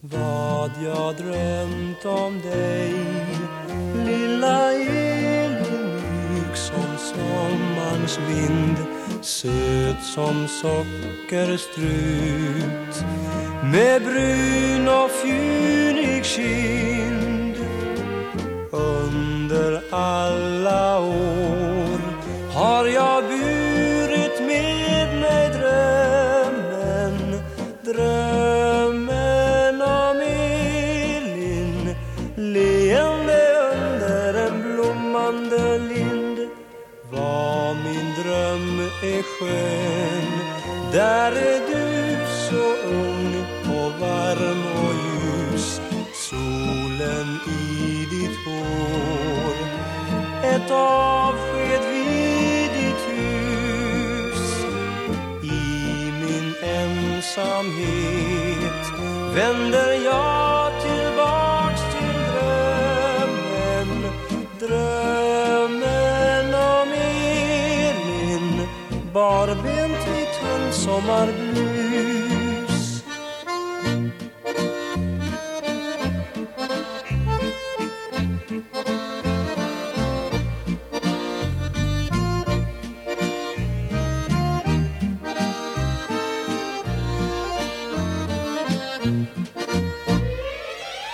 Vad jag drömt om dig Lilla Elin som sommarns vind Söt som sockerstrut Med brun och fjunig kind. Under alla år har jag med mig drömmen Drömmen om Elin. Leende under en blommande lind. Vad min dröm är skön. Där är du så ung och varm och ljus. Solen i ditt hår. Ett år ensamhet vänder jag tillbaks till drömmen. Drömmen om Elin Barbent i tunn sommarblus.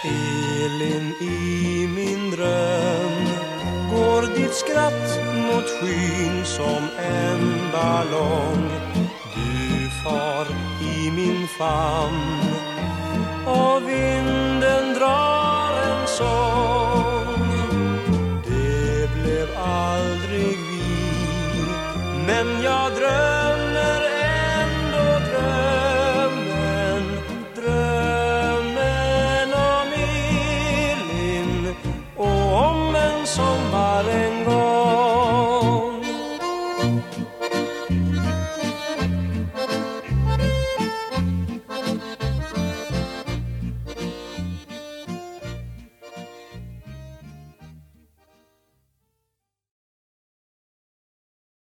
Elin i min dröm går ditt skratt mot skyn som en ballong. Du far i min famn och vinden drar en sång. Det blev aldrig vi men jag drömmer